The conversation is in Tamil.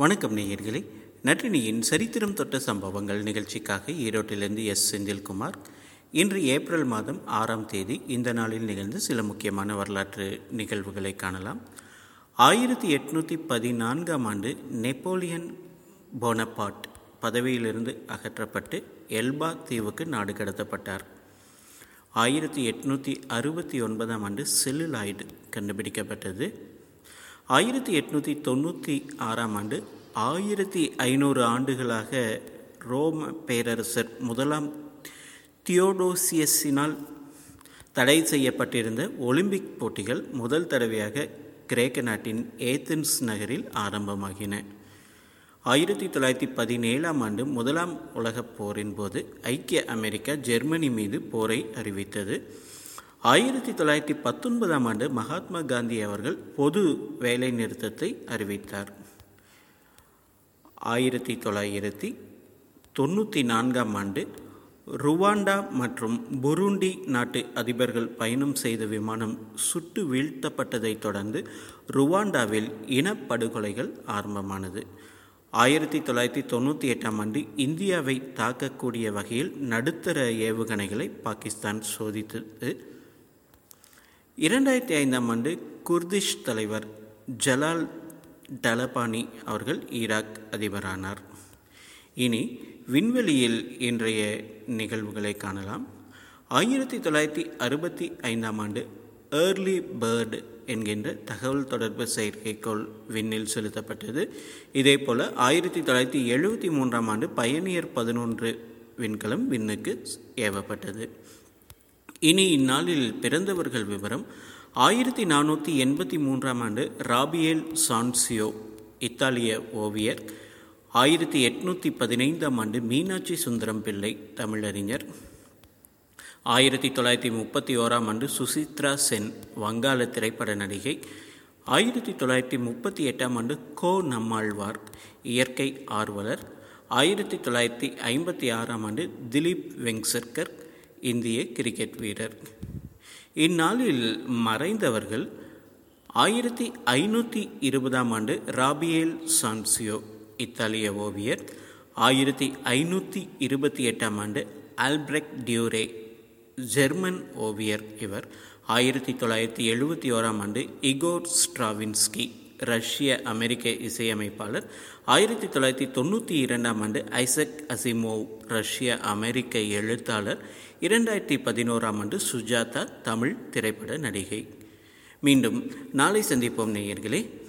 வணக்கம் நேயர்களே. நற்றினியின் சரித்திரம் தொட்ட சம்பவங்கள் நிகழ்ச்சிக்காக ஈரோட்டிலிருந்து எஸ். செந்தில்குமார். இன்று ஏப்ரல் மாதம் ஆறாம் தேதி இந்த நாளில் நிகழ்ந்த சில முக்கியமான வரலாற்று நிகழ்வுகளை காணலாம். ஆயிரத்தி எட்நூற்றி பதினான்காம் ஆண்டு நெப்போலியன் போனபாட் பதவியிலிருந்து அகற்றப்பட்டு எல்பா தீவுக்கு நாடு கடத்தப்பட்டார். ஆயிரத்தி எட்நூற்றி அறுபத்தி ஒன்பதாம் ஆண்டு செல்லுலாய்டு கண்டுபிடிக்கப்பட்டது. ஆயிரத்தி எட்நூற்றி தொண்ணூற்றி ஆறாம் ஆண்டு ஆயிரத்தி ஐநூறு ஆண்டுகளாக ரோம பேரரசர் முதலாம் தியோடோசியஸினால் தடை செய்யப்பட்டிருந்த ஒலிம்பிக் போட்டிகள் முதல் தடவையாக கிரேக்க நாட்டின் ஏத்தன்ஸ் நகரில் ஆரம்பமாகின. ஆயிரத்தி தொள்ளாயிரத்தி பதினேழாம் ஆண்டு முதலாம் உலகப் போரின் போது ஐக்கிய அமெரிக்கா ஜெர்மனி மீது போரை அறிவித்தது. ஆயிரத்தி தொள்ளாயிரத்தி பத்தொன்பதாம் ஆண்டு மகாத்மா காந்தி அவர்கள் பொது வேலை நிறுத்தத்தை அறிவித்தார். ஆயிரத்தி தொள்ளாயிரத்தி தொண்ணூற்றி நான்காம் ஆண்டு ருவாண்டா மற்றும் புருண்டி நாட்டு அதிபர்கள் பயணம் செய்த விமானம் சுட்டு வீழ்த்தப்பட்டதைத் தொடர்ந்து ருவாண்டாவில் இனப்படுகொலைகள் ஆரம்பமானது. ஆயிரத்தி தொள்ளாயிரத்தி தொண்ணூற்றி எட்டாம் ஆண்டு இந்தியாவை தாக்கக்கூடிய வகையில் நடுத்தர ஏவுகணைகளை பாகிஸ்தான் சோதித்தது. இரண்டாயிரத்தி ஐந்தாம் ஆண்டு குர்திஷ் தலைவர் ஜலால் டலபானி அவர்கள் ஈராக் அதிபரானார். இனி விண்வெளியில் இன்றைய நிகழ்வுகளை காணலாம். ஆயிரத்தி தொள்ளாயிரத்தி அறுபத்தி ஐந்தாம் ஆண்டு ஏர்லி பேர்டு என்கின்ற தகவல் தொடர்பு செயற்கைக்கோள் விண்ணில் செலுத்தப்பட்டது. இதே போல் ஆயிரத்தி தொள்ளாயிரத்தி எழுபத்தி மூன்றாம் ஆண்டு பயணியர் பதினொன்று விண்கலம் விண்ணுக்கு ஏவப்பட்டது. இனி இந்நாளில் பிறந்தவர்கள் விவரம். ஆயிரத்தி நானூற்றி எண்பத்தி மூன்றாம் ஆண்டு ராபியேல் சான்சியோ இத்தாலிய ஓவியர். ஆயிரத்தி எட்நூற்றி பதினைந்தாம் ஆண்டு மீனாட்சி சுந்தரம் பிள்ளை தமிழறிஞர். ஆயிரத்தி தொள்ளாயிரத்தி முப்பத்தி ஓராம் ஆண்டு சுசித்ரா சென் வங்காள திரைப்பட நடிகை. ஆயிரத்தி தொள்ளாயிரத்தி முப்பத்தி எட்டாம் ஆண்டு கோ நம்மாழ்வார் இயற்கை ஆர்வலர். ஆயிரத்தி தொள்ளாயிரத்தி ஐம்பத்தி ஆறாம் ஆண்டு திலீப் வெங்சர்கர் இந்திய கிரிக்கெட் வீரர். இந்நாளில் மறைந்தவர்கள் ஆயிரத்தி ஐநூற்றி இருபதாம் ஆண்டு ராபியேல் சான்சியோ இத்தாலிய ஓவியர். ஆயிரத்தி ஐநூற்றி இருபத்தி எட்டாம் ஆண்டு ஆல்பிரெக்ட் டியூரே ஜெர்மன் ஓவியர் இவர். ஆயிரத்தி தொள்ளாயிரத்தி எழுபத்தி ஓராம் ஆண்டு இகோர் ஸ்ட்ராவின்ஸ்கி ரஷ்ய அமெரிக்க இசையமைப்பாளர். ஆயிரத்தி தொள்ளாயிரத்தி தொண்ணூற்றி இரண்டாம் ஆண்டு ஐசக் அசிமோவ் ரஷ்ய அமெரிக்க எழுத்தாளர். இரண்டாயிரத்தி பதினோராம் ஆண்டு சுஜாதா தமிழ் திரைப்பட நடிகை. மீண்டும் நாளை சந்திப்போம் நேயர்களே.